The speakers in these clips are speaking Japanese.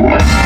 What?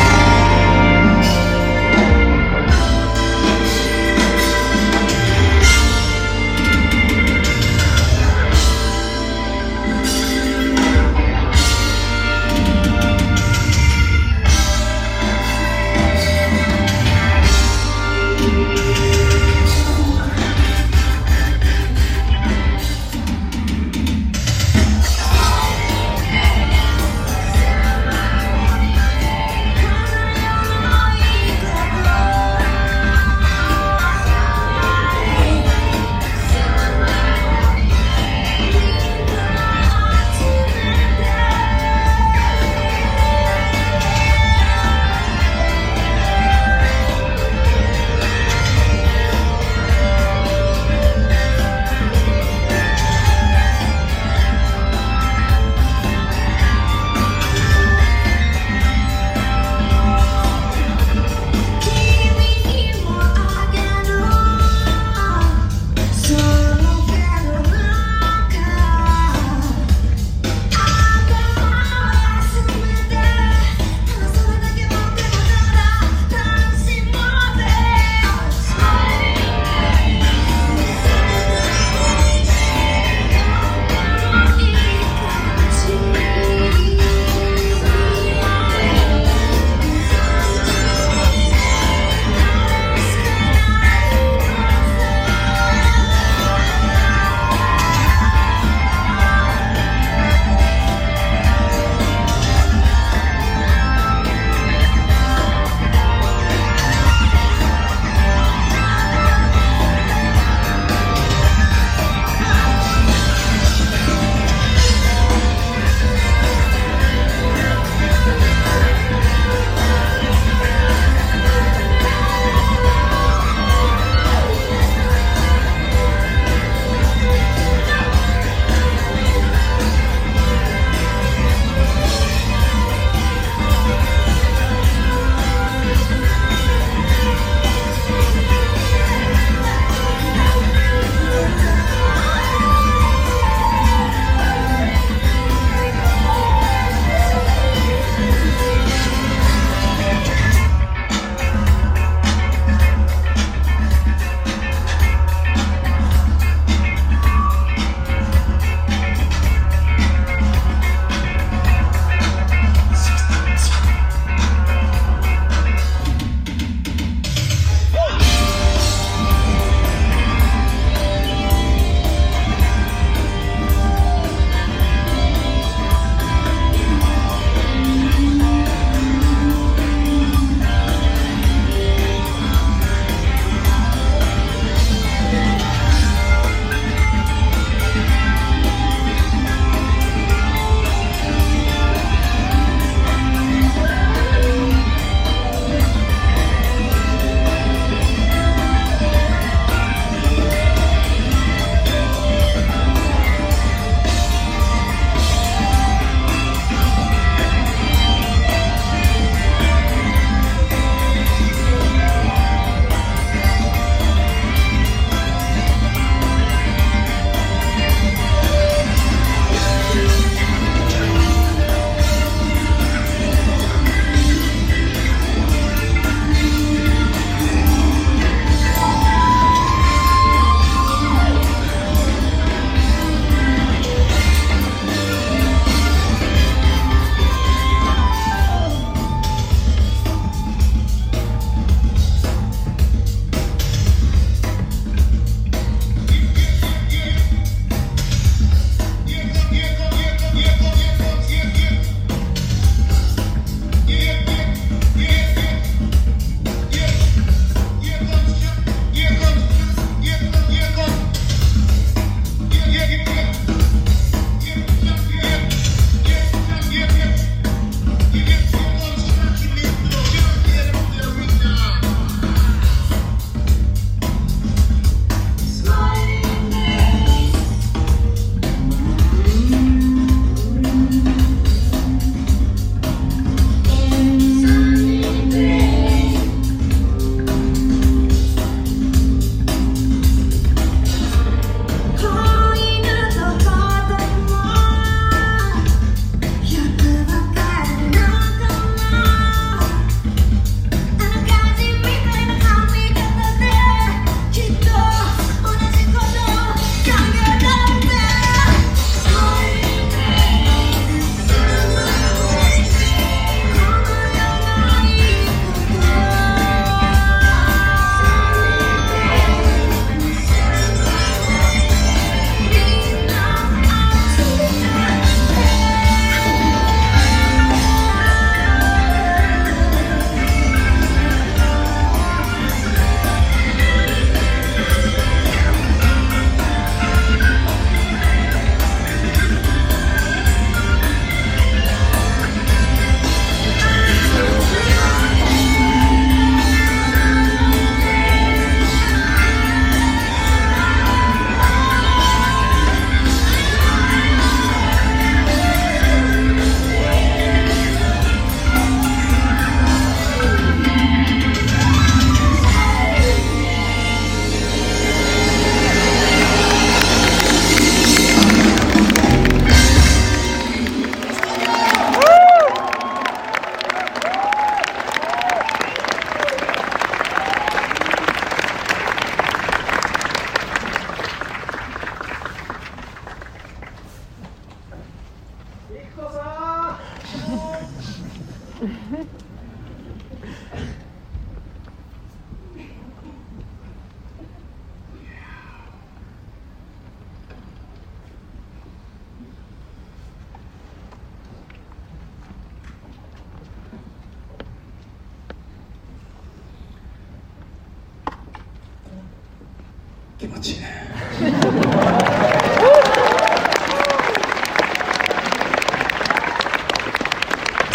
ちいね。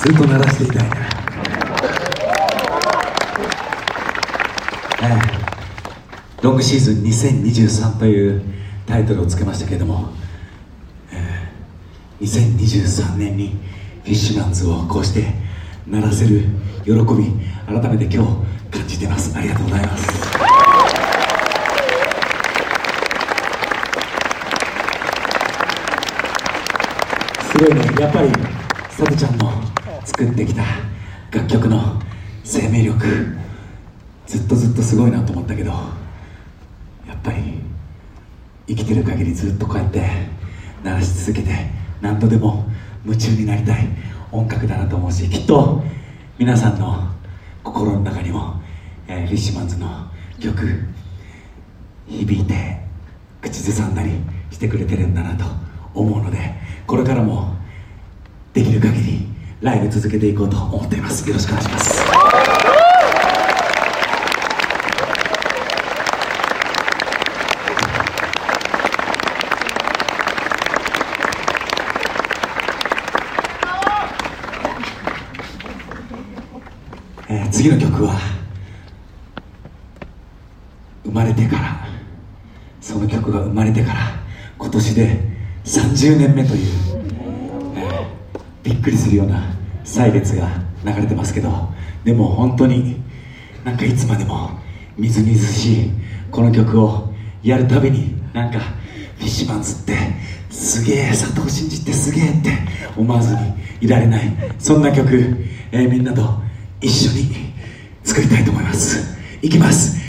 ずっと鳴らしていたいな、ええ、ロングシーズン2023というタイトルをつけましたけれども、ええ、2023年にフィッシュマンズをこうして鳴らせる喜び改めて今日感じてます。ありがとうございますすごいねやっぱりさとちゃんの作ってきた楽曲の生命力ずっとずっとすごいなと思ったけどやっぱり生きてる限りずっとこうやって鳴らし続けて何度でも夢中になりたい音楽だなと思うしきっと皆さんの心の中にも、えー、フィッシュマンズの曲響いて口ずさんだりしてくれてるんだなと思うのでこれからもできる限りライブ続けていこうと思っています。よろしくお願いします。えー次の曲は生まれてからその曲が生まれてから今年で30年目という、えーびっくりするような歳月が流れてますけどでも本当になんかいつまでもみずみずしいこの曲をやるたびになんかフィッシュマンズってすげえ佐藤真二ってすげえって思わずにいられないそんな曲、えーみんなと一緒に作りたいと思います。いきます。